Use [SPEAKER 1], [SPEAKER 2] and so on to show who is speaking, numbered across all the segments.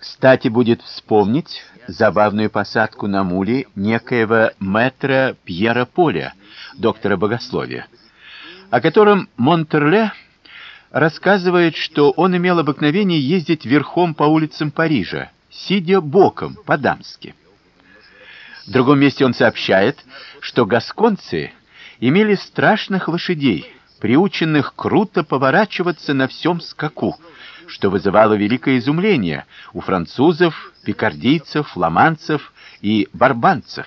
[SPEAKER 1] Кстати, будет вспомнить забавную посадку на муле некоего мэтра Пьера Поля, доктора богословия, о котором Монтерле рассказывает, что он имел обыкновение ездить верхом по улицам Парижа, сидя боком по-дамски. В другом месте он сообщает, что гасконцы имели страшных лошадей, приученных круто поворачиваться на всем скаку, что вызывало великое изумление у французов, пикардийцев, фламандцев и барбанцев.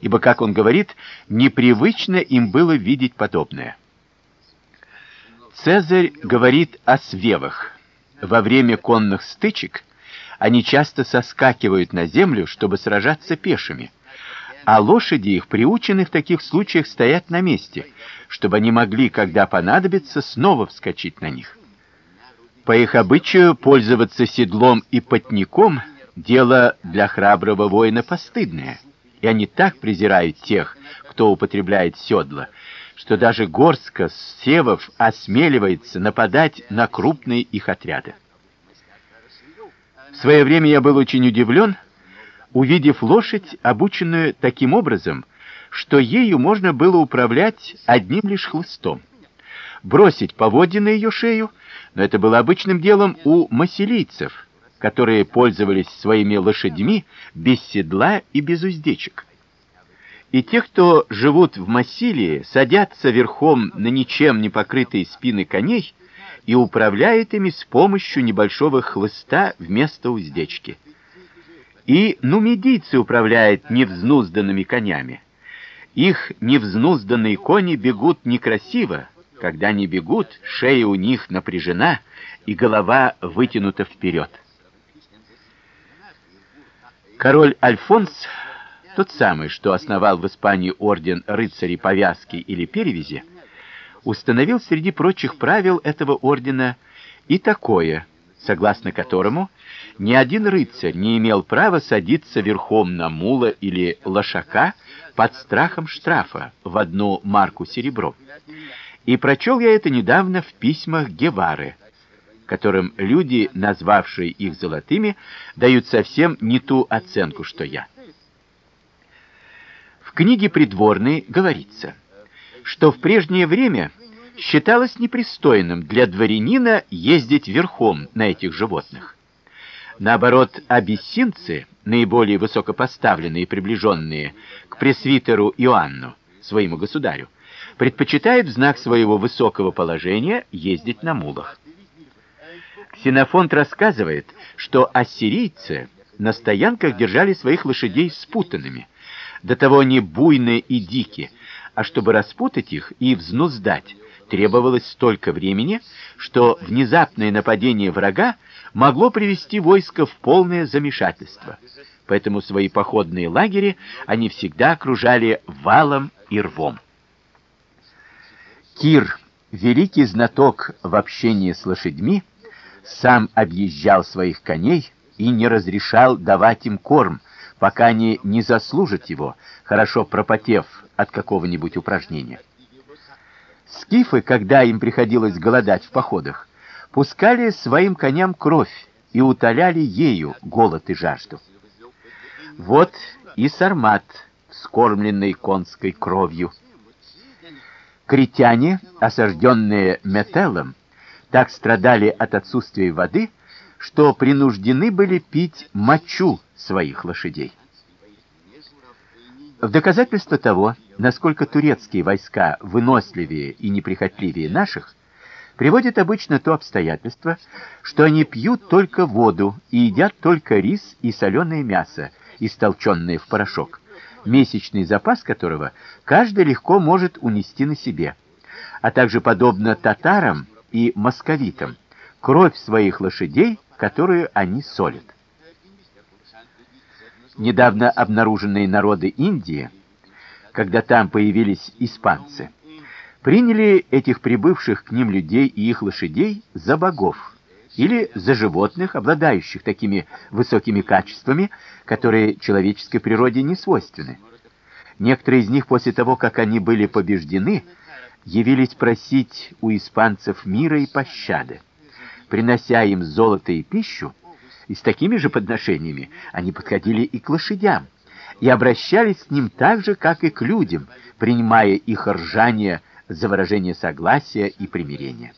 [SPEAKER 1] Ибо, как он говорит, непривычно им было видеть подобное. Цезарь говорит о свевах. Во время конных стычек они часто соскакивают на землю, чтобы сражаться пешими, а лошади их приучены в таких случаях стоять на месте, чтобы они могли, когда понадобится, снова вскочить на них. По их обычаю пользоваться седлом и потником дело для храброго воина постыдное, и они так презирают тех, кто употребляет седла, что даже горстка севов осмеливается нападать на крупные их отряды. В свое время я был очень удивлен, увидев лошадь, обученную таким образом, что ею можно было управлять одним лишь хлыстом. Бросить поводья на ее шею, но это было обычным делом у массилийцев, которые пользовались своими лошадьми без седла и без уздечек. И те, кто живут в Массилии, садятся верхом на ничем не покрытые спины коней и управляют ими с помощью небольшого хлыста вместо уздечки. И нумидийцы управляют невзнузданными конями. Их невзнузданные кони бегут некрасиво, когда они бегут, шея у них напряжена и голова вытянута вперед. Король Альфонс, тот самый, что основал в Испании орден рыцарей повязки или перевязи, установил среди прочих правил этого ордена и такое, согласно которому ни один рыцарь не имел права садиться верхом на мула или лошака под страхом штрафа в одну марку серебром. И прочел я это недавно в письмах Гевары, которым люди, назвавшие их золотыми, дают совсем не ту оценку, что я. В книге придворной говорится, что в прежнее время считалось непристойным для дворянина ездить верхом на этих животных. Наоборот, абиссинцы, наиболее высокопоставленные и приближенные к пресвитеру Иоанну, своему государю, предпочитают в знак своего высокого положения ездить на мулах. Ксенофонт рассказывает, что ассирийцы на стоянках держали своих лошадей спутанными. До того они буйные и дикие, а чтобы распутать их и взнуздать, требовалось столько времени, что внезапное нападение врага могло привести войско в полное замешательство. Поэтому свои походные лагеря они всегда окружали валом и рвом. Кир, великий знаток в общении с лошадьми, сам объезжал своих коней и не разрешал давать им корм, пока они не заслужат его, хорошо пропотев от какого-нибудь упражнения. Скифы, когда им приходилось голодать в походах, пускали своим коням кровь и утоляли ею голод и жажду. Вот и сармат, скормленный конской кровью. Критяне, осажденные Метеллом, так страдали от отсутствия воды, что принуждены были пить мочу своих лошадей. В доказательство того, насколько турецкие войска выносливее и неприхотливее наших, приводит обычно то обстоятельство, что они пьют только воду и едят только рис и соленое мясо, истолченное в порошок, месячный запас которого каждый легко может унести на себе, а также подобно татарам и московитам, кровь своих лошадей, которую они солят. Недавно обнаруженные народы Индии, когда там появились испанцы, приняли этих прибывших к ним людей и их лошадей за богов или за животных, обладающих такими высокими качествами, которые человеческой природе не свойственны. Некоторые из них после того, как они были побеждены, явились просить у испанцев мира и пощады. Принося им золото и пищу, И с такими же подношениями они подходили и к лошадям, и обращались с ним так же, как и к людям, принимая их ржание за выражение согласия и примирения.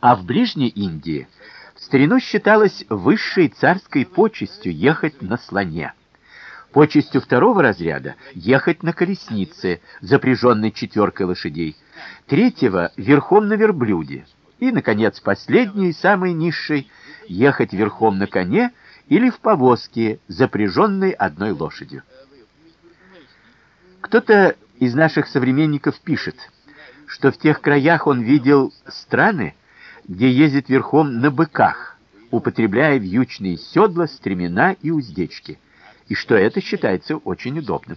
[SPEAKER 1] А в Ближней Индии в старину считалось высшей царской почестью ехать на слоне. Почестью второго разряда ехать на колеснице, запряженной четверкой лошадей, третьего верхом на верблюде, и наконец последней и самой низшей ехать верхом на коне или в повозке, запряженной одной лошадью. Кто-то из наших современников пишет, что в тех краях он видел страны, где ездят верхом на быках, употребляя вьючные седла, стремена и уздечки и что это считается очень удобным.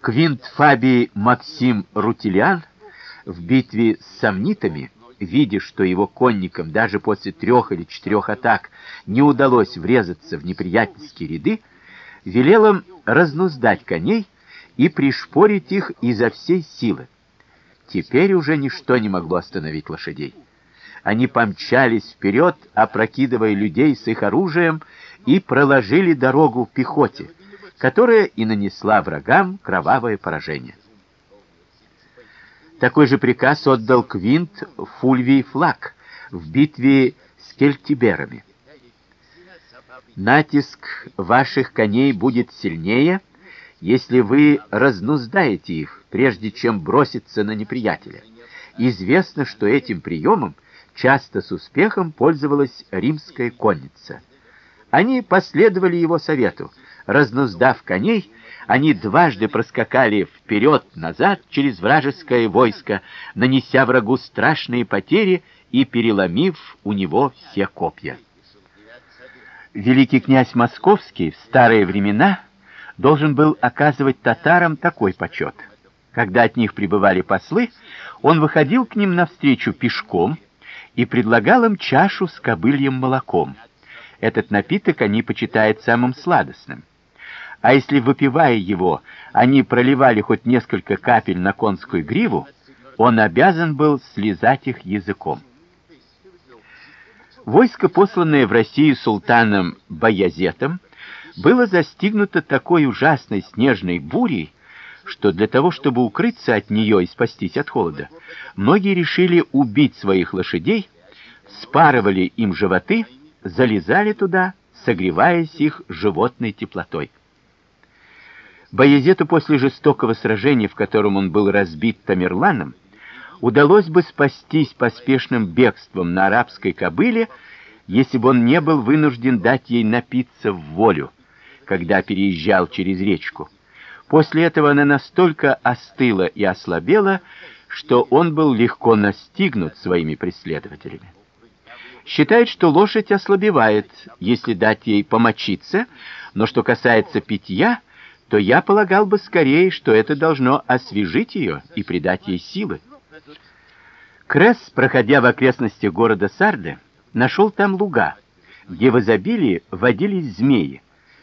[SPEAKER 1] Квинт Фабий Максим Рутилиан в битве с сомнитами, видя, что его конникам даже после трех или четырех атак не удалось врезаться в неприятельские ряды, велел им разнуздать коней и пришпорить их изо всей силы. Теперь уже ничто не могло остановить лошадей. Они помчались вперед, опрокидывая людей с их оружием и проложили дорогу пехоте, которая и нанесла врагам кровавое поражение. Такой же приказ отдал Квинт Фульвий Флаг в битве с кельтиберами. Натиск ваших коней будет сильнее, если вы разнуздаете их, прежде чем броситься на неприятеля. Известно, что этим приемом часто с успехом пользовалась римская конница. Они последовали его совету. Разнуздав коней, они дважды проскакали вперед-назад через вражеское войско, нанеся врагу страшные потери и переломив у него все копья. Великий князь Московский в старые времена должен был оказывать татарам такой почет. Когда от них прибывали послы, он выходил к ним навстречу пешком и предлагал им чашу с кобыльем молоком. Этот напиток они почитают самым сладостным. А если выпивая его, они проливали хоть несколько капель на конскую гриву, он обязан был слезать их языком. Войско, посланное в Россию султаном Баязетом, было застигнуто такой ужасной снежной бурей, что для того, чтобы укрыться от нее и спастись от холода, многие решили убить своих лошадей, спарывали им животы залезали туда, согреваясь их животной теплотой. Баязету после жестокого сражения, в котором он был разбит Тамерланом, удалось бы спастись поспешным бегством на арабской кобыле, если бы он не был вынужден дать ей напиться в волю, когда переезжал через речку. После этого она настолько остыла и ослабела, что он был легко настигнут своими преследователями считает, что лошадь ослабевает, если дать ей помочиться, но что касается питья, то я полагал бы скорее, что это должно освежить ее и придать ей силы. Кресс, проходя в окрестностях города Сарды, нашел там луга, где в изобилии водились змеи,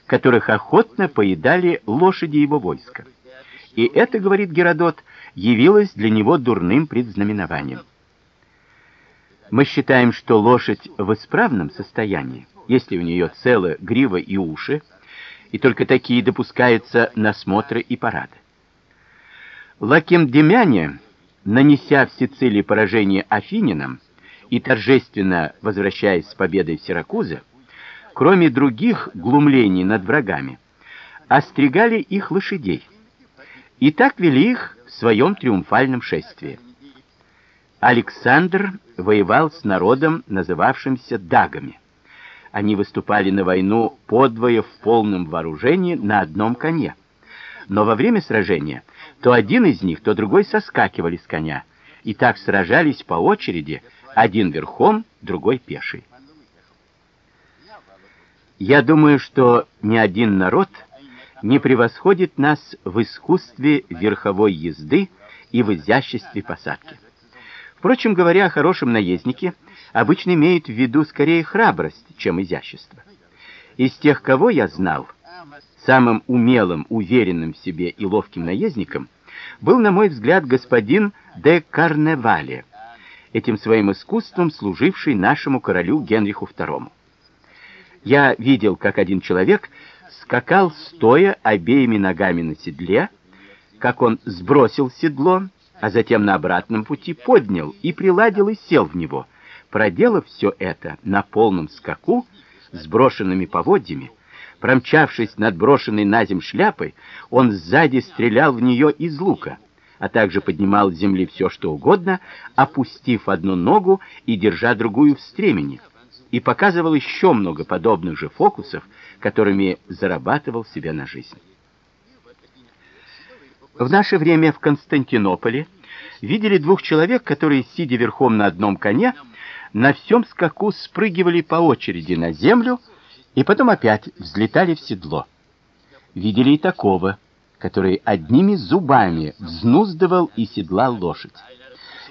[SPEAKER 1] которых охотно поедали лошади его войска. И это, говорит Геродот, явилось для него дурным предзнаменованием. Мы считаем, что лошадь в исправном состоянии, если у нее целы грива и уши, и только такие допускаются на смотры и парады. Лакемдемяне, нанеся в Сицилии поражение афининам и торжественно возвращаясь с победой в Сиракузы, кроме других глумлений над врагами, остригали их лошадей. И так вели их в своем триумфальном шествии. Александр воевал с народом, называвшимся дагами. Они выступали на войну подвое в полном вооружении на одном коне. Но во время сражения то один из них, то другой соскакивали с коня, и так сражались по очереди, один верхом, другой пеший. Я думаю, что ни один народ не превосходит нас в искусстве верховой езды и в изяществе посадки. Впрочем, говоря о хорошем наезднике, обычно имеют в виду скорее храбрость, чем изящество. Из тех, кого я знал, самым умелым, уверенным в себе и ловким наездником был, на мой взгляд, господин де Карневале. этим своим искусством служивший нашему королю Генриху II. Я видел, как один человек скакал стоя обеими ногами на седле, как он сбросил седло, а затем на обратном пути поднял и приладил и сел в него, проделав все это на полном скаку с брошенными поводьями. Промчавшись над брошенной на земь шляпой, он сзади стрелял в нее из лука, а также поднимал с земли все, что угодно, опустив одну ногу и держа другую в стремени, и показывал еще много подобных же фокусов, которыми зарабатывал себе на жизнь. В наше время в Константинополе видели двух человек, которые, сидя верхом на одном коне, на всем скаку спрыгивали по очереди на землю и потом опять взлетали в седло. Видели и такого, который одними зубами взнуздывал и седлал лошадь.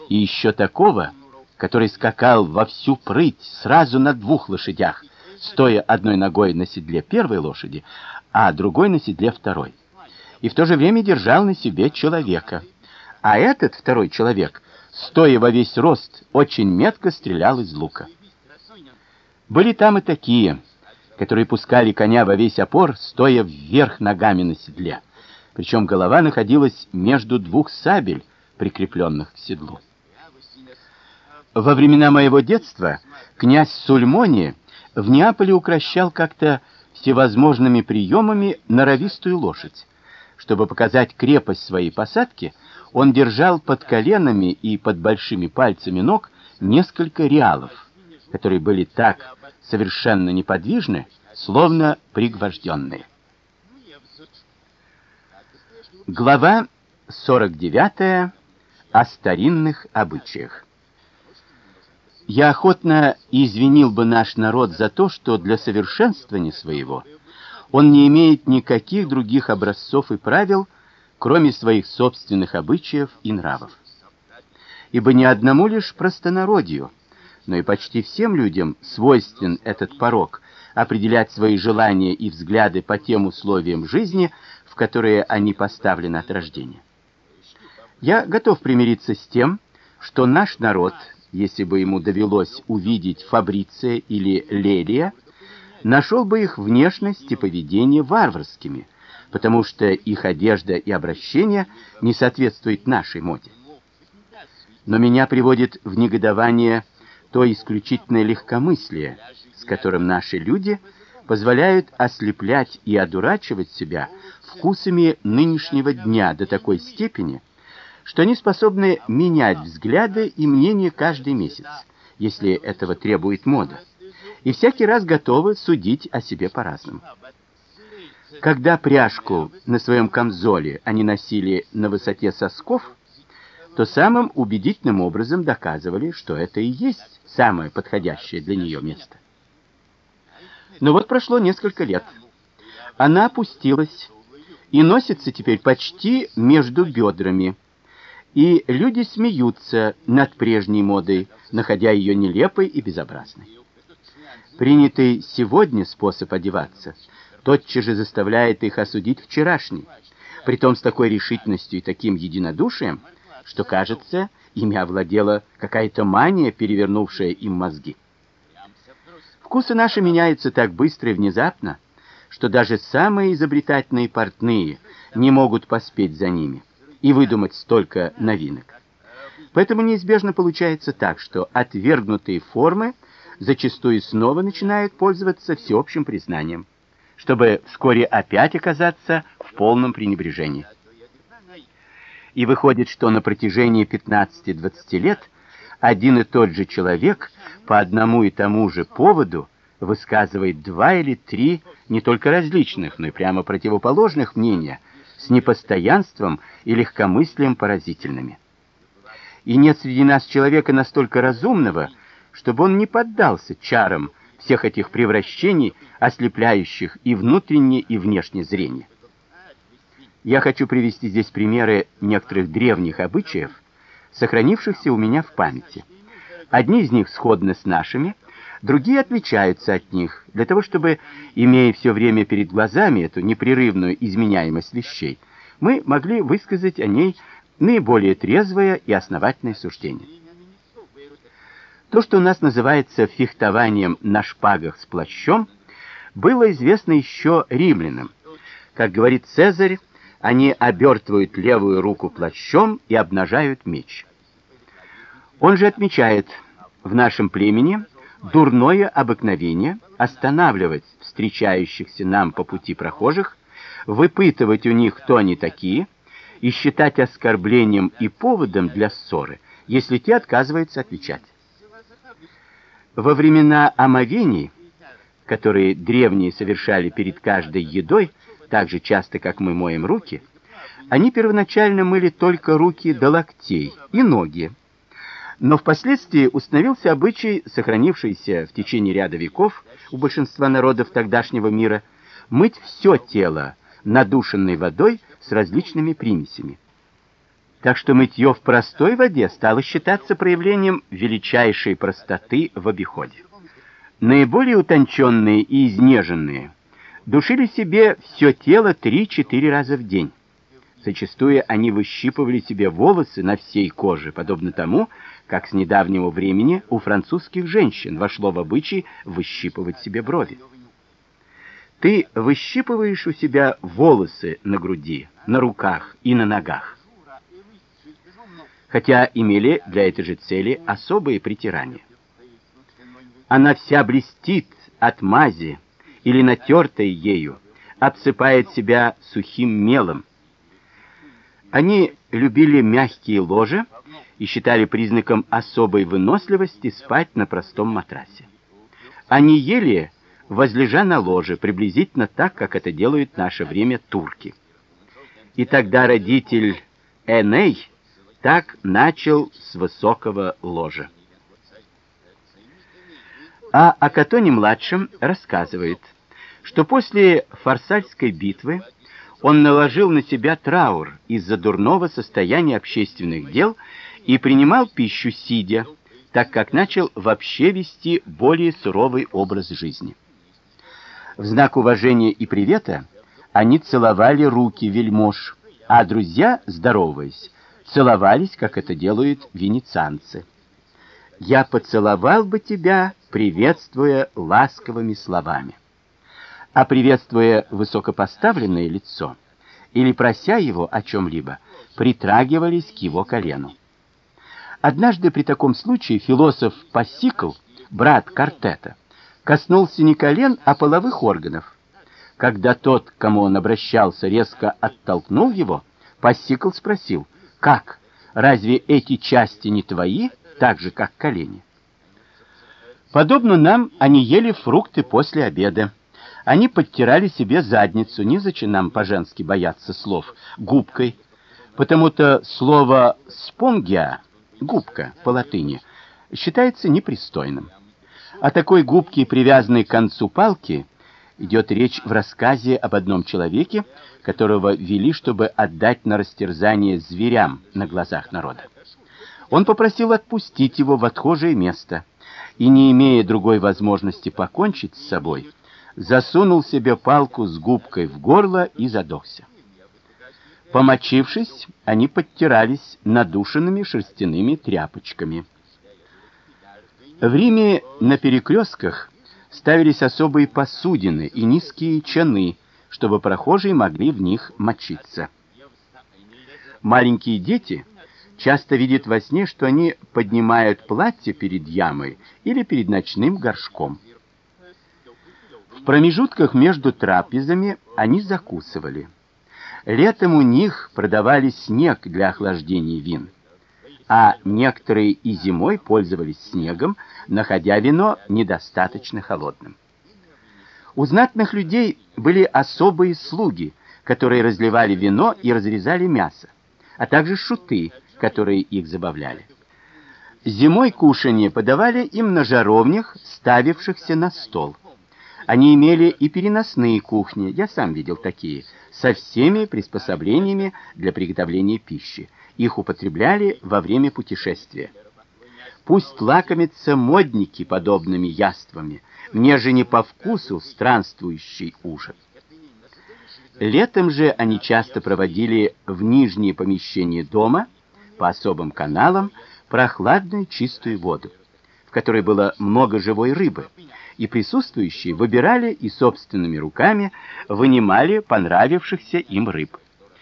[SPEAKER 1] И еще такого, который скакал во всю прыть сразу на двух лошадях, стоя одной ногой на седле первой лошади, а другой на седле второй. И в то же время держал на себе человека. А этот второй человек, стоя во весь рост, очень метко стрелял из лука. Были там и такие, которые пускали коня во весь опор, стоя вверх ногами на седле. Причем голова находилась между двух сабель, прикрепленных к седлу. Во времена моего детства князь Сульмони в Неаполе укращал как-то всевозможными приемами норовистую лошадь. Чтобы показать крепость своей посадки, он держал под коленами и под большими пальцами ног несколько реалов, которые были так совершенно неподвижны, словно пригвожденные. Глава 49 о старинных обычаях. Я охотно извинил бы наш народ за то, что для совершенствования своего он не имеет никаких других образцов и правил, кроме своих собственных обычаев и нравов. Ибо не одному лишь простонародью, но и почти всем людям свойствен этот порок определять свои желания и взгляды по тем условиям жизни, в которые они поставлены от рождения. Я готов примириться с тем, что наш народ если бы ему довелось увидеть Фабриция или Лелия, нашел бы их внешность и поведение варварскими, потому что их одежда и обращение не соответствуют нашей моде. Но меня приводит в негодование то исключительное легкомыслие, с которым наши люди позволяют ослеплять и одурачивать себя вкусами нынешнего дня до такой степени, что они способны менять взгляды и мнения каждый месяц, если этого требует мода, и всякий раз готовы судить о себе по-разному. Когда пряжку на своем камзоле они носили на высоте сосков, то самым убедительным образом доказывали, что это и есть самое подходящее для нее место. Но вот прошло несколько лет. Она опустилась и носится теперь почти между бедрами и люди смеются над прежней модой, находя ее нелепой и безобразной. Принятый сегодня способ одеваться тотчас же заставляет их осудить вчерашний, притом с такой решительностью и таким единодушием, что, кажется, ими овладела какая-то мания, перевернувшая им мозги. Вкусы наши меняются так быстро и внезапно, что даже самые изобретательные портные не могут поспеть за ними и выдумать столько новинок. Поэтому неизбежно получается так, что отвергнутые формы зачастую снова начинают пользоваться всеобщим признанием, чтобы вскоре опять оказаться в полном пренебрежении. И выходит, что на протяжении 15-20 лет один и тот же человек по одному и тому же поводу высказывает два или три не только различных, но и прямо противоположных мнения с непостоянством и легкомыслием поразительными. И нет среди нас человека настолько разумного, чтобы он не поддался чарам всех этих превращений, ослепляющих и внутреннее, и внешнее зрение. Я хочу привести здесь примеры некоторых древних обычаев, сохранившихся у меня в памяти. Одни из них сходны с нашими, другие отличаются от них, для того чтобы, имея все время перед глазами эту непрерывную изменяемость вещей, мы могли высказать о ней наиболее трезвое и основательное суждение. То, что у нас называется фехтованием на шпагах с плащом, было известно еще римлянам. Как говорит Цезарь, они обертывают левую руку плащом и обнажают меч. Он же отмечает, в нашем племени дурное обыкновение останавливать встречающихся нам по пути прохожих, выпытывать у них, кто они такие, и считать оскорблением и поводом для ссоры, если те отказываются отвечать. Во времена омовений, которые древние совершали перед каждой едой, так же часто, как мы моем руки, они первоначально мыли только руки до локтей и ноги. Но впоследствии установился обычай, сохранившийся в течение ряда веков у большинства народов тогдашнего мира, мыть все тело надушенной водой с различными примесями. Так что мытье в простой воде стало считаться проявлением величайшей простоты в обиходе. Наиболее утонченные и изнеженные душили себе все тело 3-4 раза в день. Зачастую они выщипывали себе волосы на всей коже, подобно тому, как с недавнего времени у французских женщин вошло в обычай выщипывать себе брови. Ты выщипываешь у себя волосы на груди, на руках и на ногах хотя имели для этой же цели особые притирания. Она вся блестит от мази или натертой ею, обсыпает себя сухим мелом. Они любили мягкие ложа и считали признаком особой выносливости спать на простом матрасе. Они ели, возлежа на ложе, приблизительно так, как это делают в наше время турки. И тогда родитель Эней так начал с высокого ложа. А о Катоне-младшем рассказывает, что после Фарсальской битвы он наложил на себя траур из-за дурного состояния общественных дел и принимал пищу сидя, так как начал вообще вести более суровый образ жизни. В знак уважения и привета они целовали руки вельмож, а друзья, здороваясь, целовались, как это делают венецианцы. Я поцеловал бы тебя, приветствуя ласковыми словами. А приветствуя высокопоставленное лицо или прося его о чем либо притрагивались к его колену. Однажды при таком случае философ Пассикл, брат Картета, коснулся не колен, а половых органов. Когда тот, к кому он обращался, резко оттолкнул его, Пассикл спросил: как? Разве эти части не твои, так же как колени? Подобно нам, они ели фрукты после обеда. Они подтирали себе задницу, не зачем нам по-женски бояться слов, губкой. Потому-то слово спонгия, губка по латыни, считается непристойным. О такой губке, привязанной к концу палки, идет речь в рассказе об одном человеке, которого вели, чтобы отдать на растерзание зверям на глазах народа. Он попросил отпустить его в отхожее место и, не имея другой возможности покончить с собой, засунул себе палку с губкой в горло и задохся. Помочившись, они подтирались надушенными шерстяными тряпочками. В Риме на перекрестках ставились особые посудины и низкие чаны, чтобы прохожие могли в них мочиться. Маленькие дети часто видят во сне, что они поднимают платье перед ямой или перед ночным горшком. В промежутках между трапезами они закусывали. Летом у них продавали снег для охлаждения вин а некоторые и зимой пользовались снегом, находя вино недостаточно холодным. У знатных людей были особые слуги, которые разливали вино и разрезали мясо, а также шуты, которые их забавляли. Зимой кушанье подавали им на жаровнях, ставившихся на стол. Они имели и переносные кухни, я сам видел такие, со всеми приспособлениями для приготовления пищи их употребляли во время путешествия. Пусть лакомятся модники подобными яствами, мне же не по вкусу странствующий ужин. Летом же они часто проводили в нижние помещения дома по особым каналам прохладную чистую воду. в которой было много живой рыбы, и присутствующие выбирали и собственными руками вынимали понравившихся им рыб,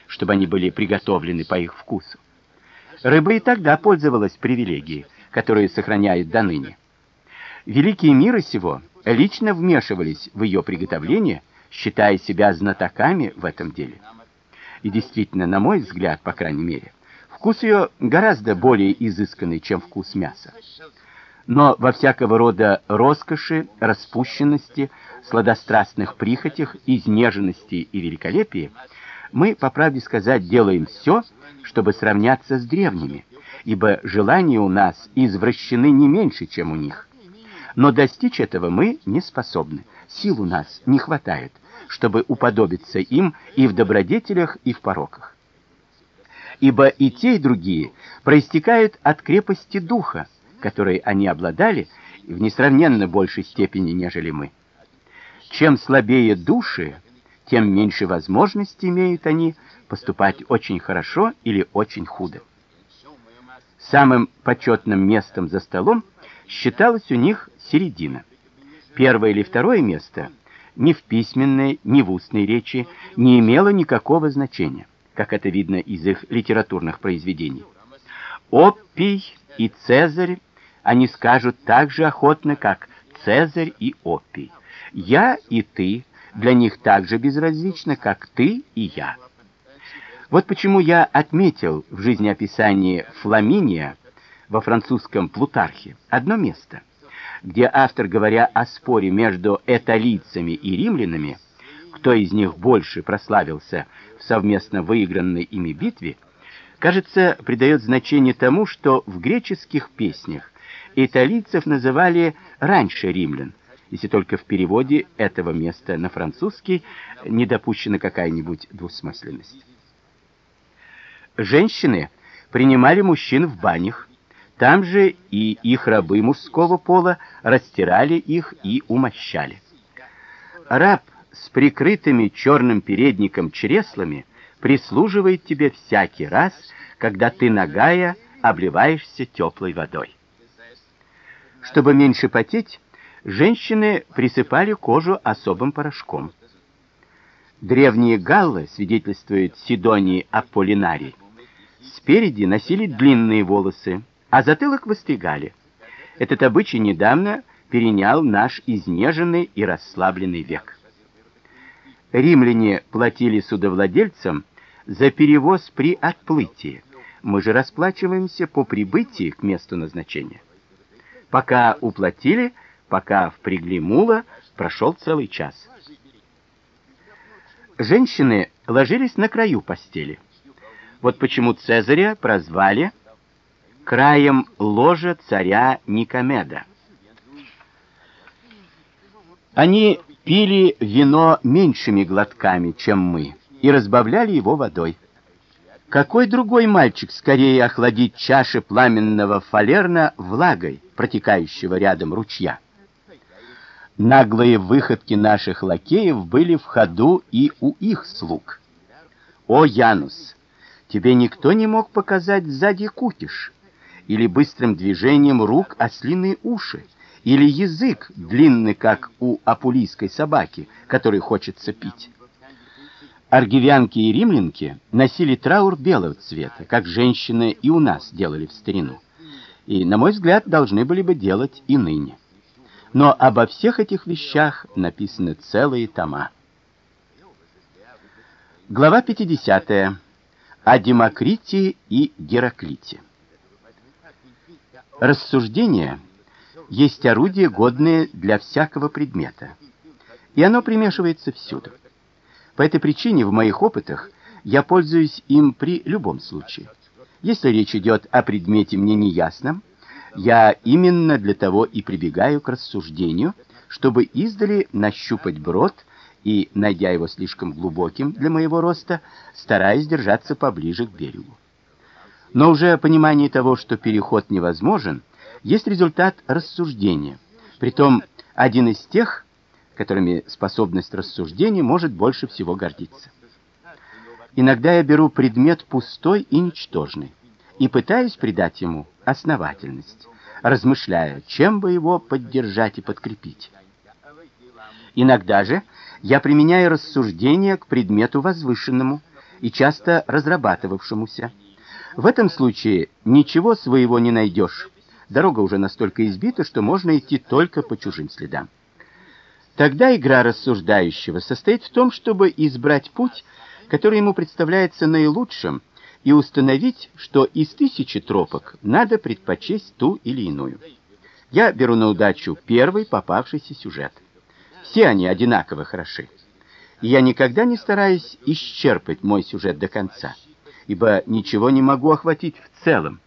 [SPEAKER 1] чтобы они были приготовлены по их вкусу. Рыба и тогда пользовалась привилегией, которую сохраняет до ныне. Великие миры сего лично вмешивались в ее приготовление, считая себя знатоками в этом деле. И действительно, на мой взгляд, по крайней мере, вкус ее гораздо более изысканный, чем вкус мяса. Но во всякого рода роскоши, распущенности, сладострастных прихотях, изнеженности и великолепии мы, по правде сказать, делаем все, чтобы сравняться с древними, ибо желания у нас извращены не меньше, чем у них. Но достичь этого мы не способны. Сил у нас не хватает, чтобы уподобиться им и в добродетелях, и в пороках. Ибо и те, и другие проистекают от крепости духа, которой они обладали в несравненно большей степени, нежели мы. Чем слабее души, тем меньше возможностей имеют они поступать очень хорошо или очень худо. Самым почетным местом за столом считалось у них середина. Первое или второе место ни в письменной, ни в устной речи не имело никакого значения, как это видно из их литературных произведений. Оппий и Цезарь они скажут так же охотно, как Цезарь и Оппий. Я и ты для них так же безразлично, как ты и я. Вот почему я отметил в жизнеописании Фламиния во французском Плутархе одно место, где автор, говоря о споре между эталийцами и римлянами, кто из них больше прославился в совместно выигранной ими битве, кажется, придает значение тому, что в греческих песнях италийцев называли раньше римлян, если только в переводе этого места на французский не допущена какая-нибудь двусмысленность. Женщины принимали мужчин в банях, там же и их рабы мужского пола растирали их и умощали. Раб с прикрытыми черным передником чреслами прислуживает тебе всякий раз, когда ты нагая обливаешься теплой водой. Чтобы меньше потеть, женщины присыпали кожу особым порошком. Древние галлы, свидетельствует Сидоний Аполлинарий, спереди носили длинные волосы, а затылок выстригали. Этот обычай недавно перенял наш изнеженный и расслабленный век. Римляне платили судовладельцам за перевоз при отплытии. Мы же расплачиваемся по прибытии к месту назначения. Пока уплатили, пока впрягли мула, прошел целый час. Женщины ложились на краю постели. Вот почему Цезаря прозвали краем ложа царя Никомеда. Они пили вино меньшими глотками, чем мы, и разбавляли его водой. Какой другой мальчик скорее охладит чаши пламенного фалерна влагой, протекающего рядом ручья? Наглые выходки наших лакеев были в ходу и у их слуг. О, Янус, тебе никто не мог показать сзади кукиш, или быстрым движением рук ослиные уши, или язык длинный, как у апулийской собаки, которой хочется пить. Аргивянки и римлянки носили траур белого цвета, как женщины и у нас делали в старину. И, на мой взгляд, должны были бы делать и ныне. Но обо всех этих вещах написаны целые тома. Глава 50. О Демокрите и Гераклите. Рассуждение есть орудие, годное для всякого предмета, и оно примешивается всюду. По этой причине в моих опытах я пользуюсь им при любом случае. Если речь идет о предмете мне неясном, я именно для того и прибегаю к рассуждению, чтобы издали нащупать брод и, найдя его слишком глубоким для моего роста, стараюсь держаться поближе к берегу. Но уже понимание того, что переход невозможен, есть результат рассуждения. Притом один из тех, которыми способность рассуждения может больше всего гордиться. Иногда я беру предмет пустой и ничтожный и пытаюсь придать ему основательность,
[SPEAKER 2] размышляя, чем бы его поддержать и подкрепить. Иногда же я применяю рассуждения к предмету возвышенному и часто разрабатывавшемуся. В этом случае ничего своего не найдешь. Дорога уже настолько избита, что можно идти только по чужим следам. Тогда игра рассуждающего состоит в том, чтобы избрать путь, который ему представляется наилучшим, и установить, что из тысячи тропок надо предпочесть ту или иную. Я беру на удачу первый попавшийся сюжет. Все они одинаково хороши. И я никогда не стараюсь исчерпать мой сюжет до конца, ибо ничего не могу охватить в целом.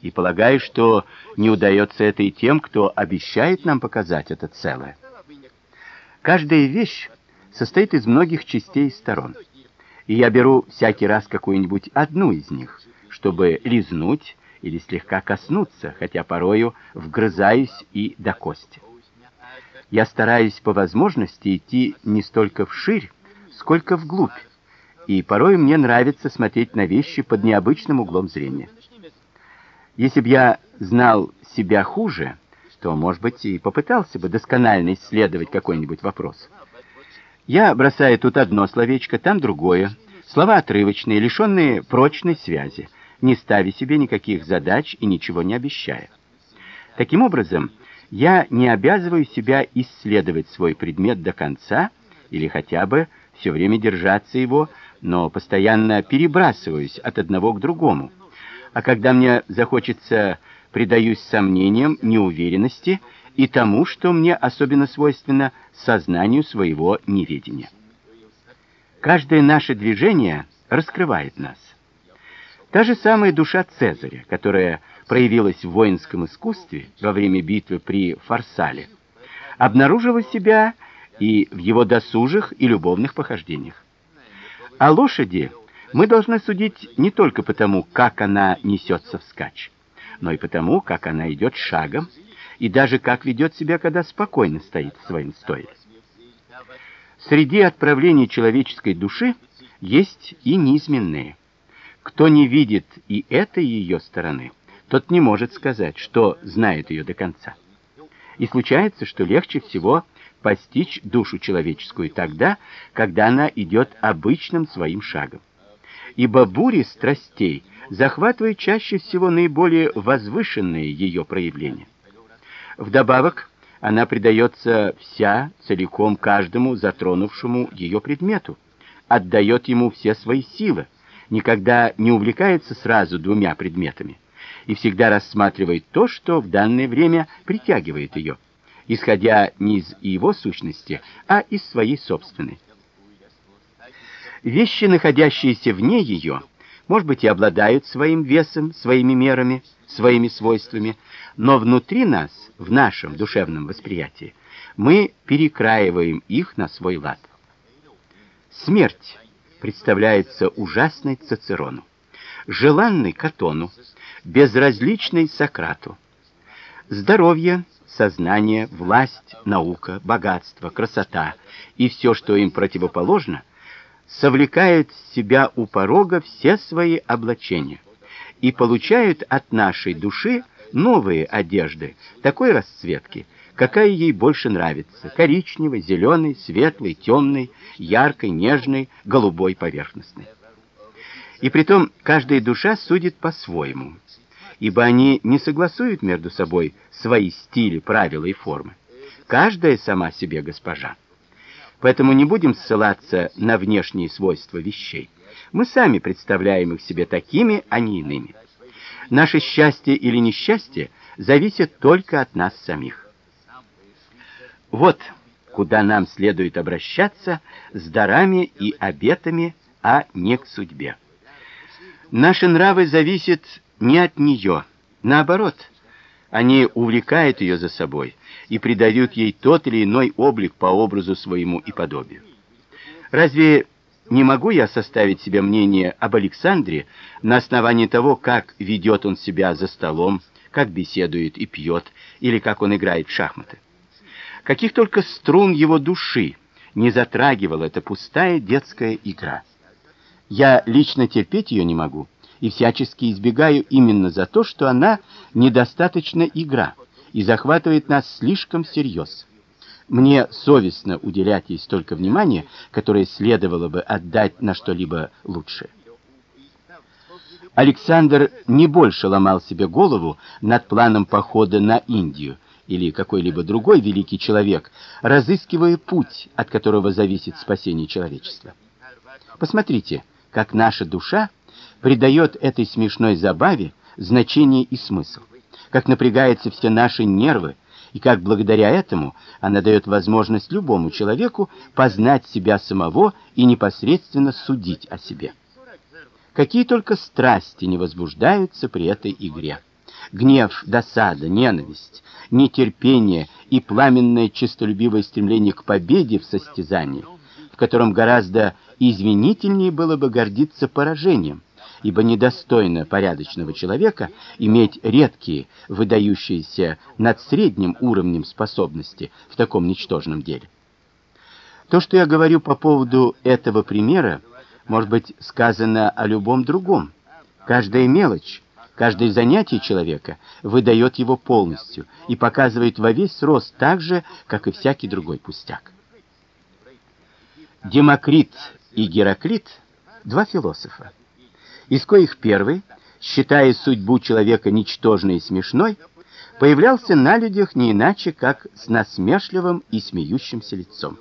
[SPEAKER 2] И полагаю, что не удается это и тем, кто обещает нам показать это целое. Каждая вещь состоит из многих частей и сторон. И я беру всякий раз какую-нибудь одну из них, чтобы лизнуть или слегка коснуться, хотя порою вгрызаюсь и до кости. Я стараюсь по возможности идти не столько вширь, сколько вглубь. И порой мне нравится смотреть на вещи под необычным углом зрения. Если б я знал себя хуже, то, может быть, и попытался бы досконально исследовать какой-нибудь вопрос. Я бросаю тут одно словечко, там другое. Слова отрывочные, лишенные прочной связи, не ставя себе никаких задач и ничего не обещая. Таким образом, я не обязываю себя исследовать свой предмет до конца или хотя бы все время держаться его, но постоянно перебрасываюсь от одного к другому. А когда мне захочется, предаюсь сомнениям, неуверенности и тому, что мне особенно свойственно сознанию своего неведения. Каждое наше движение раскрывает нас. Та же самая душа Цезаря, которая проявилась в воинском искусстве во время битвы при Фарсале, обнаружила себя и в его досужих и любовных похождениях. О лошади мы должны судить не только потому, как она несется вскачь, но и потому, как она идет шагом и даже как ведет себя, когда спокойно стоит в своем стойле. Среди отправлений человеческой души есть и низменные. Кто не видит и этой ее стороны, тот не может сказать, что знает ее до конца. И случается, что легче всего постичь душу человеческую тогда, когда она идет обычным своим шагом. Ибо бури страстей захватывают чаще всего наиболее возвышенные ее проявления. Вдобавок, она предается вся целиком каждому затронувшему ее предмету, отдает ему все свои силы, никогда не увлекается сразу двумя предметами и всегда рассматривает то, что в данное время притягивает ее, исходя не из его сущности, а из своей собственной. Вещи, находящиеся вне ее, может быть, и обладают своим весом, своими мерами, своими свойствами, но внутри нас, в нашем душевном восприятии, мы перекраиваем их на свой лад. Смерть представляется ужасной Цицерону желанный Катону, безразличный Сократу. Здоровье, сознание, власть, наука, богатство, красота и все, что им противоположно, совлекают в себя у порога все свои облачения и получают от нашей души новые одежды такой расцветки, какая ей больше нравится: коричневой, зеленой, светлой, темной, яркой, нежной, голубой поверхностной. И притом каждая душа судит по-своему, ибо они не согласуют между собой свои стили, правила и формы. Каждая сама себе госпожа. Поэтому не будем ссылаться на внешние свойства вещей. Мы сами представляем их себе такими, а не иными. Наше счастье или несчастье зависит только от нас самих. Вот куда нам следует обращаться с дарами и обетами, а не к судьбе. Наши нравы зависят не от нее, наоборот, они увлекают ее за собой и придают ей тот или иной облик по образу своему и подобию. Разве не могу я составить себе мнение об Александре на основании того, как ведет он себя за столом, как беседует и пьет, или как он играет в шахматы? Каких только струн его души не затрагивала эта пустая детская игра. Я лично терпеть ее не могу и всячески избегаю именно за то, что она недостаточно игра и захватывает нас слишком всерьез. Мне совестно уделять ей столько внимания, которое следовало бы отдать на что-либо лучшее. Александр не больше ломал себе голову над планом похода на Индию или какой-либо другой великий человек, разыскивая путь, от которого зависит спасение человечества. Посмотрите, как наша душа придает этой смешной забаве значение и смысл, как напрягаются все наши нервы, и как благодаря этому она дает возможность любому человеку познать себя самого и непосредственно судить о себе. Какие только страсти не возбуждаются при этой игре. Гнев, досада, ненависть, нетерпение и пламенное честолюбивое стремление к победе в состязании, в котором гораздо извинительнее было бы гордиться поражением, ибо недостойно порядочного человека иметь редкие, выдающиеся над средним уровнем способности в таком ничтожном деле. То, что я говорю по поводу этого примера, может быть сказано о любом другом. Каждая мелочь, каждое занятие человека выдает его полностью и показывает во весь рост так же, как и всякий другой пустяк. Демокрит и Гераклит два философа из коих первый, считая судьбу человека ничтожной и смешной, появлялся на людях не иначе, как с насмешливым и смеющимся лицом.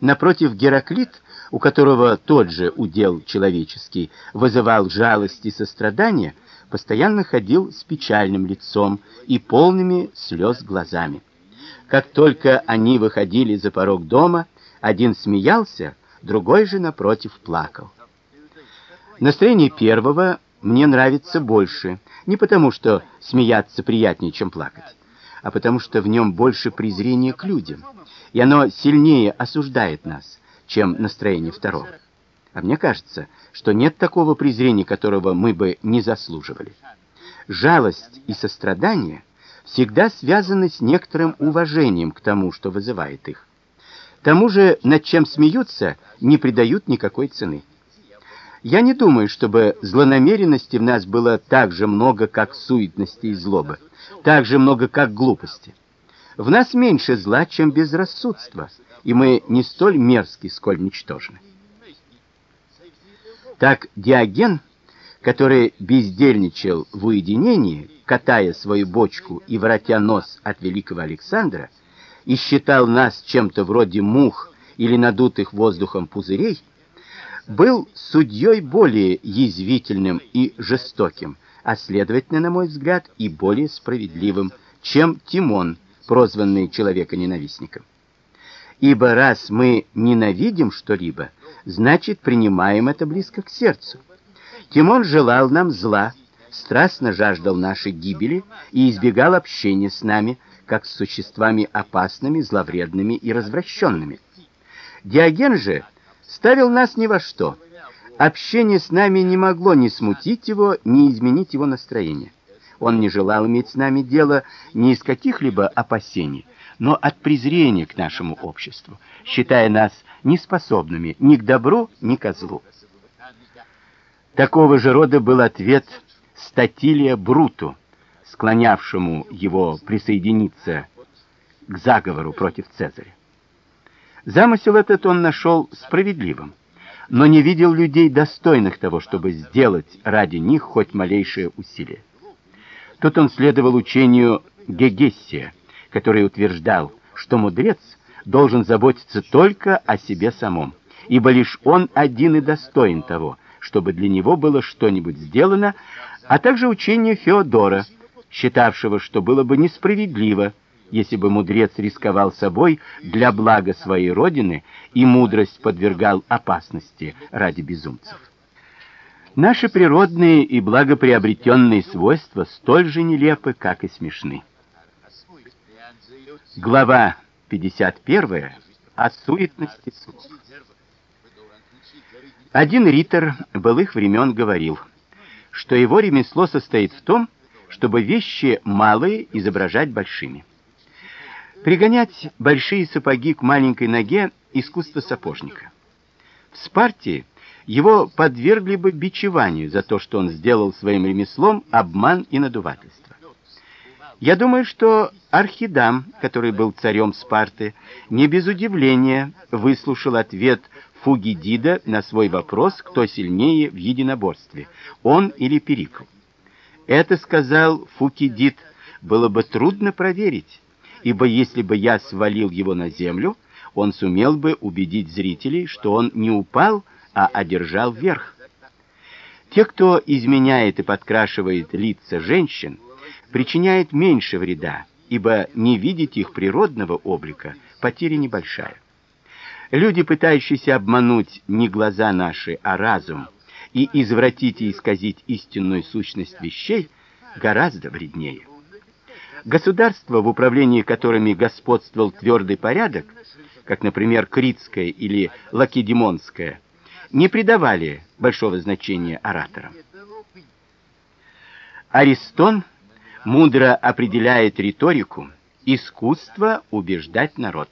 [SPEAKER 2] Напротив Гераклит, у которого тот же удел человеческий вызывал жалость и сострадание, постоянно ходил с печальным лицом и полными слез глазами. Как только они выходили за порог дома, один смеялся, другой же напротив плакал. Настроение первого мне нравится больше, не потому что смеяться приятнее, чем плакать, а потому что в нем больше презрения к людям, и оно сильнее осуждает нас, чем настроение второго. А мне кажется, что нет такого презрения, которого мы бы не заслуживали. Жалость и сострадание всегда связаны с некоторым уважением к тому, что вызывает их. Тому же, над чем смеются, не придают никакой цены. Я не думаю, чтобы злонамеренности в нас было так же много, как суетности и злобы, так же много, как глупости. В нас меньше зла, чем безрассудства, и мы не столь мерзки, сколь ничтожны. Так Диоген, который бездельничал в уединении, катая свою бочку и воротя нос от великого Александра, и считал нас чем-то вроде мух или надутых воздухом пузырей, был судьей более язвительным и жестоким, а следовательно, на мой взгляд, и более справедливым, чем Тимон, прозванный человеконенавистником. Ибо раз мы ненавидим что-либо, значит, принимаем это близко к сердцу. Тимон желал нам зла, страстно жаждал нашей гибели и избегал общения с нами, как с существами опасными, зловредными и развращенными. Диоген же ставил нас ни во что. Общение с нами не могло ни смутить его, ни изменить его настроение. Он не желал иметь с нами дело ни из каких-либо опасений, но от презрения к нашему обществу, считая нас неспособными ни к добру, ни к злу. Такого же рода был ответ Статилия Бруту, склонявшему его присоединиться к заговору против Цезаря. Замысел этот он нашел справедливым, но не видел людей достойных того, чтобы сделать ради них хоть малейшее усилие. Тут он следовал учению Гегессия, который утверждал, что мудрец должен заботиться только о себе самом, ибо лишь он один и достоин того, чтобы для него было что-нибудь сделано, а также учение Феодора, считавшего, что было бы несправедливо если бы мудрец рисковал собой для блага своей родины и мудрость подвергал опасности ради безумцев. Наши природные и благоприобретенные свойства столь же нелепы, как и смешны. Глава 51 о суетности слов. Один ритор былых времен говорил, что его ремесло состоит в том, чтобы вещи малые изображать большими. Пригонять большие сапоги к маленькой ноге искусство сапожника. В Спарте его подвергли бы бичеванию за то, что он сделал своим ремеслом обман и надувательство. Я думаю, что Архидам, который был царем Спарты, не без удивления выслушал ответ Фугидида на свой вопрос, кто сильнее в единоборстве, он или Перикл. Это сказал Фукидид, было бы трудно проверить, ибо если бы я свалил его на землю, он сумел бы убедить зрителей, что он не упал, а одержал верх. Те, кто изменяет и подкрашивает лица женщин, причиняет меньше вреда, ибо не видеть их природного облика потеря небольшая. Люди, пытающиеся обмануть не глаза наши, а разум, и извратить и исказить истинную сущность вещей, гораздо вреднее. Государства, в управлении которыми господствовал твердый порядок, как, например, Критское или Лакедемонское, не придавали большого значения ораторам. Аристон мудро определяет риторику искусство убеждать народ.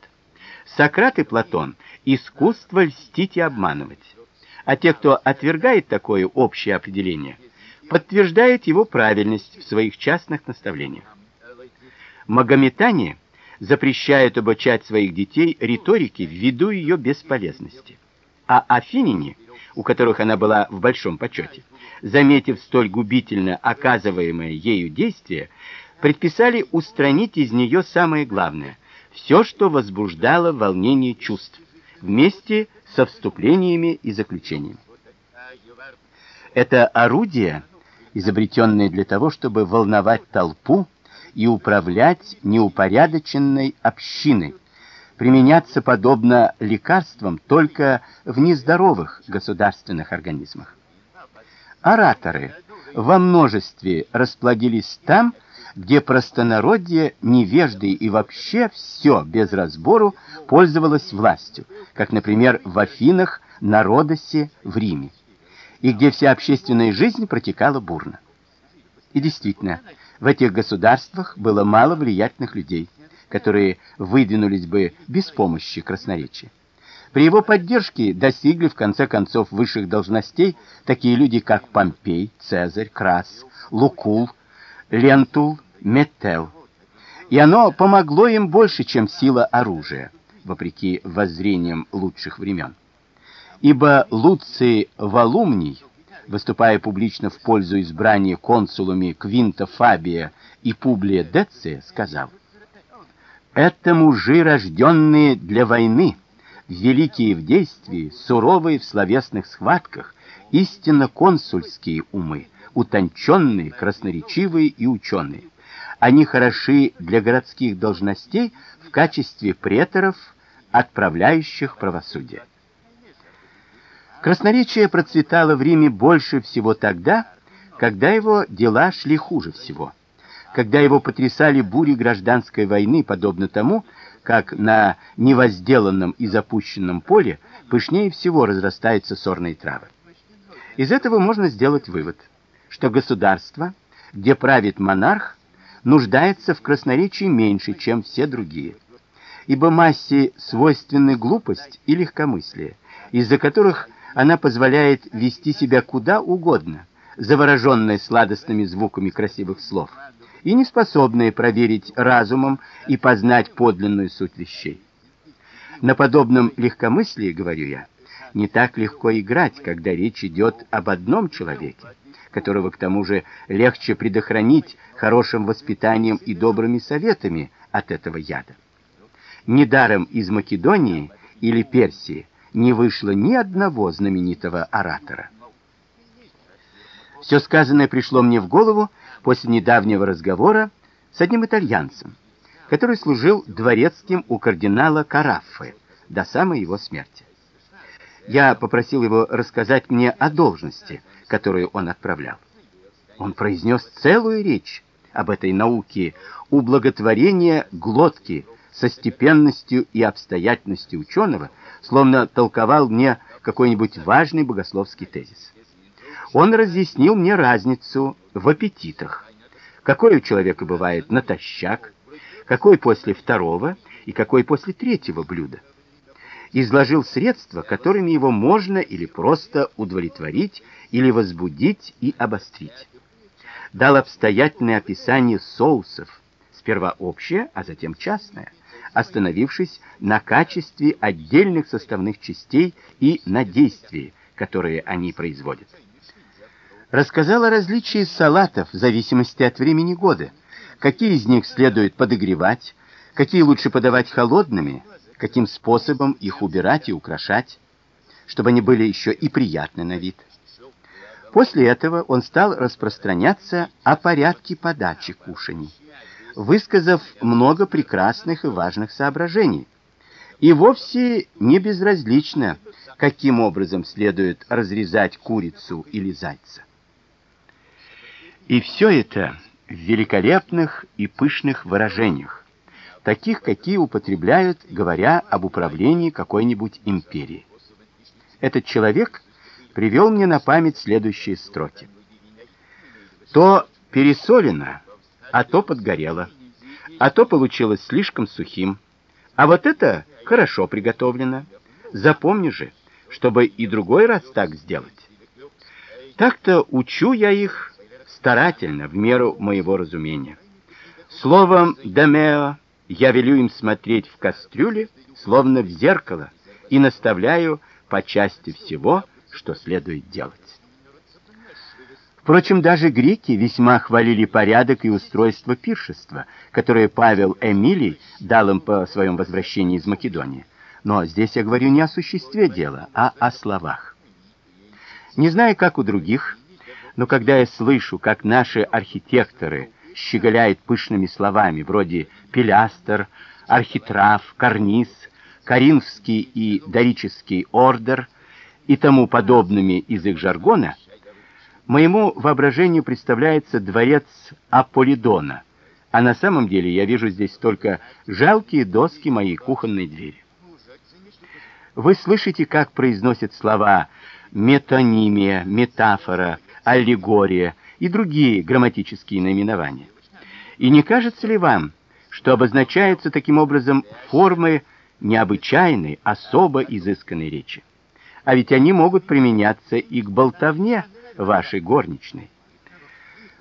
[SPEAKER 2] Сократ и Платон искусство льстить и обманывать. А те, кто отвергает такое общее определение, подтверждают его правильность в своих частных наставлениях. Магометане запрещают обучать своих детей риторике ввиду ее бесполезности. А афиняне, у которых она была в большом почете, заметив столь губительно оказываемое ею действие, предписали устранить из нее самое главное все, что возбуждало волнение чувств, вместе со вступлениями и заключениями. Это орудие, изобретенное для того, чтобы волновать толпу и управлять неупорядоченной общиной, применяться подобно лекарствам только в нездоровых государственных организмах. Ораторы во множестве расплодились там, где простонародье, невежды и вообще все без разбору пользовалось властью, как, например, в Афинах, на Родосе, в Риме, и где вся общественная жизнь протекала бурно. И действительно, в этих государствах было мало влиятельных людей, которые выдвинулись бы без помощи красноречия. При его поддержке достигли в конце концов высших должностей такие люди, как Помпей, Цезарь, Красс, Лукулл, Лентул, Метелл. И оно помогло им больше, чем сила оружия, вопреки воззрениям лучших времен. Ибо Луций Валумний, выступая публично в пользу избрания консулами Квинта Фабия и Публия Деция, сказал: "Это мужи, рожденные для войны" великие в действии, суровые в словесных схватках, истинно консульские умы, утонченные, красноречивые и ученые. Они хороши для городских должностей в качестве преторов, отправляющих правосудие. Красноречие процветало в Риме больше всего тогда, когда его дела шли хуже всего. Когда его потрясали бури гражданской войны, подобно тому, как на невозделанном и запущенном поле пышнее всего разрастаются сорные травы. Из этого можно сделать вывод, что государство, где правит монарх, нуждается в красноречии меньше, чем все другие. Ибо массе свойственны глупость и легкомыслие, из-за которых она позволяет вести себя куда угодно, завороженная сладостными звуками красивых слов и не способные проверить разумом и познать подлинную суть вещей. На подобном легкомыслии, говорю я, не так легко играть, когда речь идет об одном человеке, которого к тому же легче предохранить хорошим воспитанием и добрыми советами от этого яда. Недаром из Македонии или Персии не вышло ни одного знаменитого оратора. Все сказанное пришло мне в голову после недавнего разговора с одним итальянцем, который служил дворецким у кардинала Караффе до самой его смерти. Я попросил его рассказать мне о должности, которую он отправлял. Он произнес целую речь об этой науке ублаготворения глотки со степенностью и обстоятельностью ученого, словно толковал мне какой-нибудь важный богословский тезис. Он разъяснил мне разницу в аппетитах. Какой у человека бывает натощак, какой после второго и какой после третьего блюда. изложил средства, которыми его можно или просто удовлетворить, или возбудить и обострить. Дал обстоятельное описание соусов, сперва общее, а затем частное, остановившись на качестве отдельных составных частей и на действии, которые они производят. Рассказал о различии салатов в зависимости от времени года, какие из них следует подогревать, какие лучше подавать холодными, каким способом их убирать и украшать, чтобы они были еще и приятны на вид. После этого он стал распространяться о порядке подачи кушаний, высказав много прекрасных и важных соображений. И вовсе не безразлично, каким образом следует разрезать курицу или зайца. И все это в великолепных и пышных выражениях, таких, какие употребляют, говоря об управлении какой-нибудь империи. Этот человек привел мне на память следующие строки. То пересолено, а то подгорело, а то получилось слишком сухим. А вот это хорошо приготовлено. Запомни же, чтобы и другой раз так сделать. Так-то учу я их старательно, в меру моего разумения. Словом, Демео, я велю им смотреть в кастрюле, словно в зеркало, и наставляю по части всего, что следует делать. Впрочем, даже греки весьма хвалили порядок и устройство пиршества, которое Павел Эмилий дал им по своем возвращении из Македонии. Но здесь я говорю не о существе дела, а о словах. Не знаю, как у других, но когда я слышу, как наши архитекторы щеголяют пышными словами, вроде пилястр, архитрав, карниз, коринфский и дорический ордер и тому подобными из их жаргона, Моему воображению представляется дворец Аполлидона, а на самом деле я вижу здесь только жалкие доски моей кухонной двери. Вы слышите, как произносят слова метонимия, метафора, аллегория и другие грамматические наименования. И не кажется ли вам, что обозначаются таким образом формы необычайной, особо изысканной речи? А ведь они могут применяться и к болтовне, вашей горничной.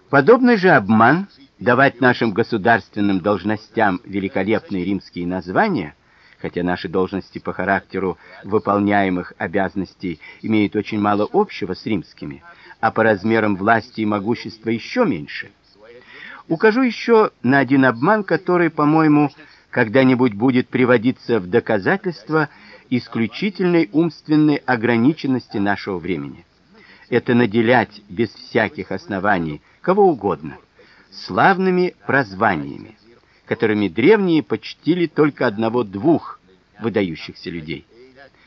[SPEAKER 2] Подобный же обман давать нашим государственным должностям великолепные римские названия, хотя наши должности по характеру выполняемых обязанностей имеют очень мало общего с римскими, а по размерам власти и могущества еще меньше. Укажу еще на один обман, который, по-моему, когда-нибудь будет приводиться в доказательство исключительной умственной ограниченности нашего времени это наделять без всяких оснований кого угодно славными прозваниями, которыми древние почтили только одного-двух выдающихся людей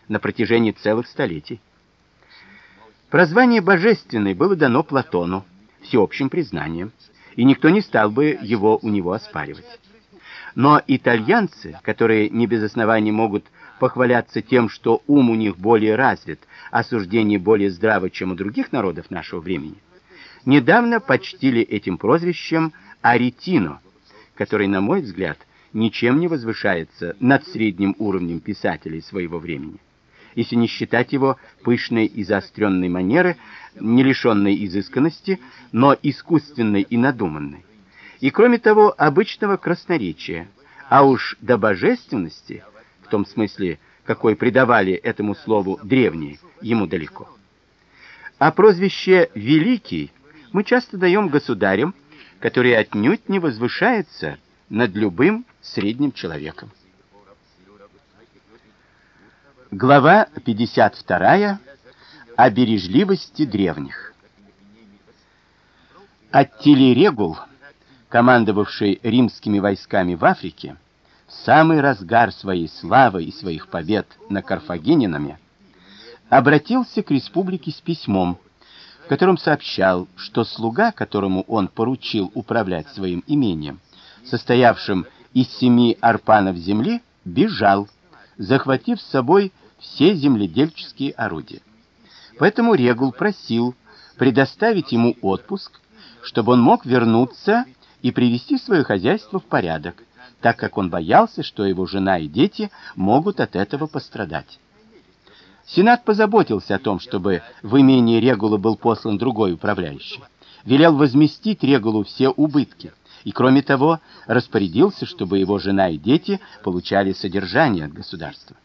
[SPEAKER 2] на протяжении целых столетий. Прозвание божественное было дано Платону всеобщим признанием, и никто не стал бы его у него оспаривать. Но итальянцы, которые не без оснований могут похваляться тем, что ум у них более развит, а суждение более здраво, чем у других народов нашего времени, недавно почтили этим прозвищем Аретино, который, на мой взгляд, ничем не возвышается над средним уровнем писателей своего времени. Если не считать его пышной и заостренной манеры, не лишенной изысканности, но искусственной и надуманной. И кроме того, обычного красноречия, а уж до божественности в том смысле, какой придавали этому слову древние, ему далеко. А прозвище великий мы часто даем государям, который отнюдь не возвышается над любым средним человеком. Глава 52 о бережливости древних. Аттилий командовавший римскими войсками в Африке, самый разгар своей славы и своих побед на карфагенинами, обратился к республике с письмом, в котором сообщал, что слуга, которому он поручил управлять своим имением, состоявшим из семи арпанов земли, бежал, захватив с собой все земледельческие орудия. Поэтому Регул просил предоставить ему отпуск, чтобы он мог вернуться и привести свое хозяйство в порядок так как он боялся, что его жена и дети могут от этого пострадать. Сенат позаботился о том, чтобы в имение Регула был послан другой управляющий. Велел возместить Регулу все убытки и, кроме того, распорядился, чтобы его жена и дети получали содержание от государства.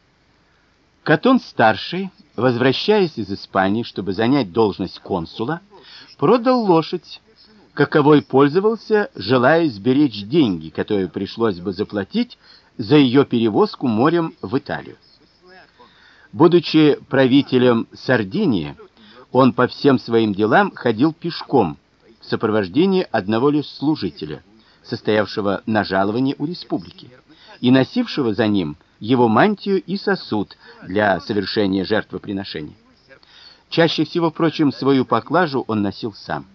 [SPEAKER 2] Катон старший, возвращаясь из Испании, чтобы занять должность консула, продал лошадь, каковой пользовался, желая сберечь деньги, которые пришлось бы заплатить за ее перевозку морем в Италию. Будучи правителем Сардинии, он по всем своим делам ходил пешком в сопровождении одного лишь служителя, состоявшего на жаловании у республики, и носившего за ним его мантию и сосуд для совершения жертвоприношений. Чаще всего, впрочем, свою поклажу он носил сам.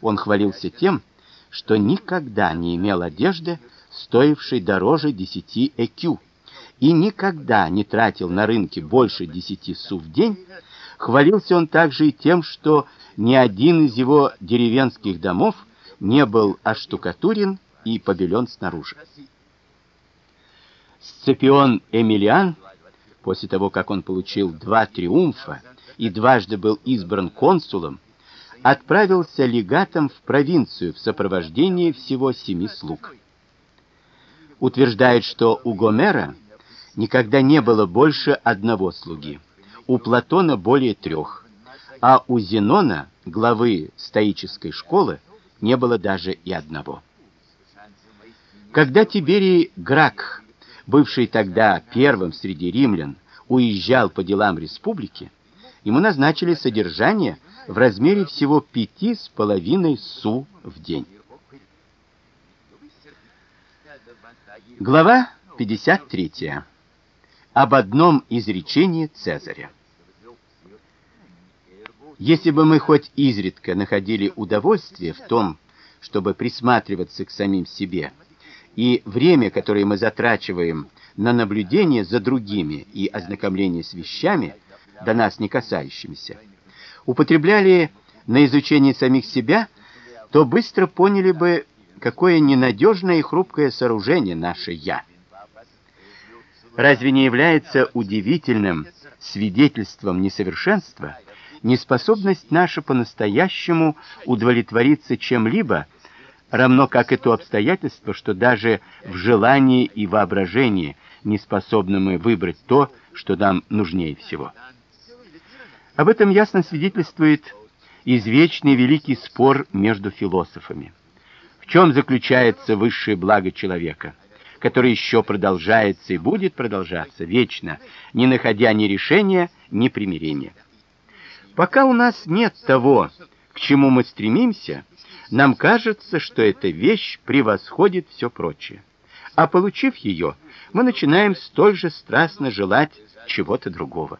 [SPEAKER 2] Он хвалился тем, что никогда не имел одежды, стоившей дороже 10 экю, и никогда не тратил на рынке больше 10 су в день. Хвалился он также и тем, что ни один из его деревенских домов не был оштукатурен и побелен снаружи. Сципион Эмилиан, после того, как он получил два триумфа и дважды был избран консулом, отправился легатом в провинцию в сопровождении всего семи слуг. Утверждает, что у Гомера никогда не было больше одного слуги, у Платона более трех, а у Зенона, главы стоической школы, не было даже и одного. Когда Тиберий Грак, бывший тогда первым среди римлян, уезжал по делам республики, ему назначили содержание – в размере всего пяти с половиной су в день. Глава 53. Об одном изречении Цезаря. Если бы мы хоть изредка находили удовольствие в том, чтобы присматриваться к самим себе, и время, которое мы затрачиваем на наблюдение за другими и ознакомление с вещами, до нас не касающимися, употребляли на изучение самих себя, то быстро поняли бы, какое ненадежное и хрупкое сооружение наше я. Разве не является удивительным свидетельством несовершенства неспособность наша по-настоящему удовлетвориться чем-либо, равно как и то обстоятельство, что даже в желании и воображении не способны мы выбрать то, что нам нужнее всего. Об этом ясно свидетельствует извечный великий спор между философами. В чем заключается высшее благо человека, которое еще продолжается и будет продолжаться вечно, не находя ни решения, ни примирения. Пока у нас нет того, к чему мы стремимся, нам кажется, что эта вещь превосходит все прочее. А получив ее, мы начинаем столь же страстно желать чего-то другого.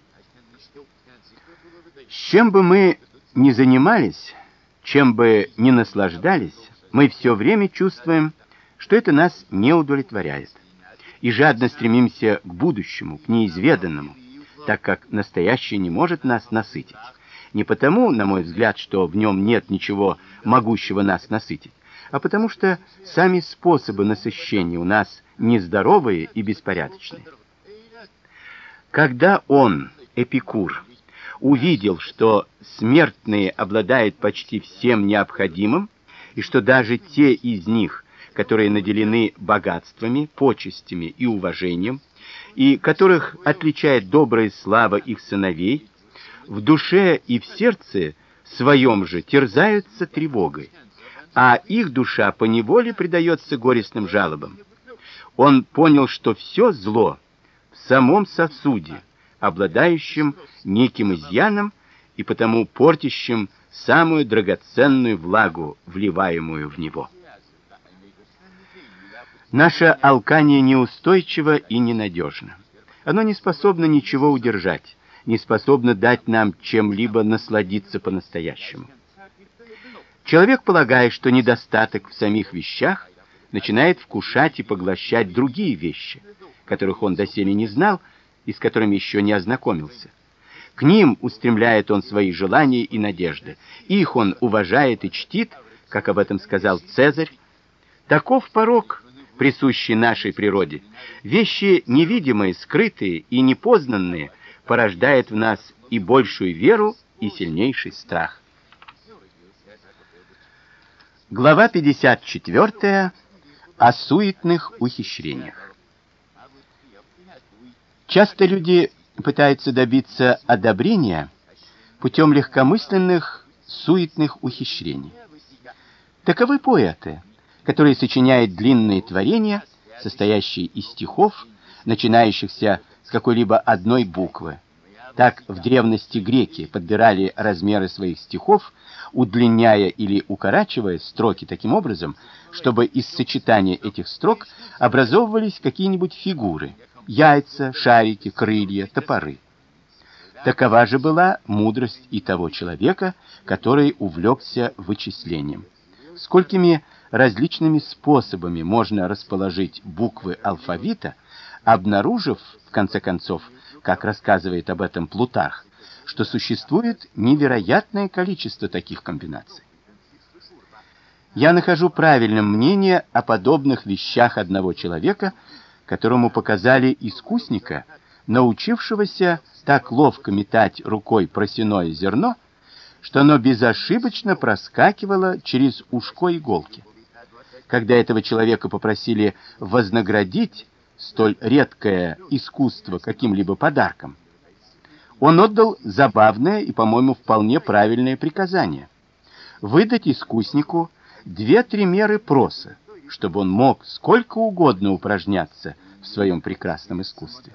[SPEAKER 2] Чем бы мы ни занимались, чем бы ни наслаждались, мы все время чувствуем, что это нас не удовлетворяет. И жадно стремимся к будущему, к неизведанному, так как настоящее не может нас насытить. Не потому, на мой взгляд, что в нем нет ничего могущего нас насытить, а потому что сами способы насыщения у нас нездоровые и беспорядочные. Когда он, Эпикур, увидел, что смертные обладают почти всем необходимым, и что даже те из них, которые наделены богатствами, почестями и уважением, и которых отличает добрая слава их сыновей, в душе и в сердце своем же терзаются тревогой, а их душа поневоле предается горестным жалобам. Он понял, что все зло в самом сосуде, обладающим неким изъяном и потому портящим самую драгоценную влагу, вливаемую в него. Наше алкание неустойчиво и ненадежно. Оно не способно ничего удержать, не способно дать нам чем-либо насладиться по-настоящему. Человек полагает, что недостаток в самих вещах начинает вкушать и поглощать другие вещи, которых он доселе не знал и с которыми еще не ознакомился. К ним устремляет он свои желания и надежды. Их он уважает и чтит, как об этом сказал Цезарь. Таков порок, присущей нашей природе, вещи невидимые, скрытые и непознанные, порождает в нас и большую веру, и сильнейший страх. Глава 54 о суетных ухищрениях. Часто люди пытаются добиться одобрения путем легкомысленных суетных ухищрений. Таковы поэты, которые сочиняют длинные творения, состоящие из стихов, начинающихся с какой-либо одной буквы. Так в древности греки подбирали размеры своих стихов, удлиняя или укорачивая строки таким образом, чтобы из сочетания этих строк образовывались какие-нибудь фигуры: яйца, шарики, крылья, топоры. Такова же была мудрость и того человека, который увлекся вычислением. Сколькими различными способами можно расположить буквы алфавита, обнаружив в конце концов, как рассказывает об этом Плутарх, что существует невероятное количество таких комбинаций. Я нахожу правильным мнение о подобных вещах одного человека, которому показали искусника, научившегося так ловко метать рукой просеное зерно, что оно безошибочно проскакивало через ушко иголки. Когда этого человека попросили вознаградить столь редкое искусство каким-либо подарком, он отдал забавное и, по-моему, вполне правильное приказание: выдать искуснику две-три меры проса, чтобы он мог сколько угодно упражняться в своем прекрасном искусстве.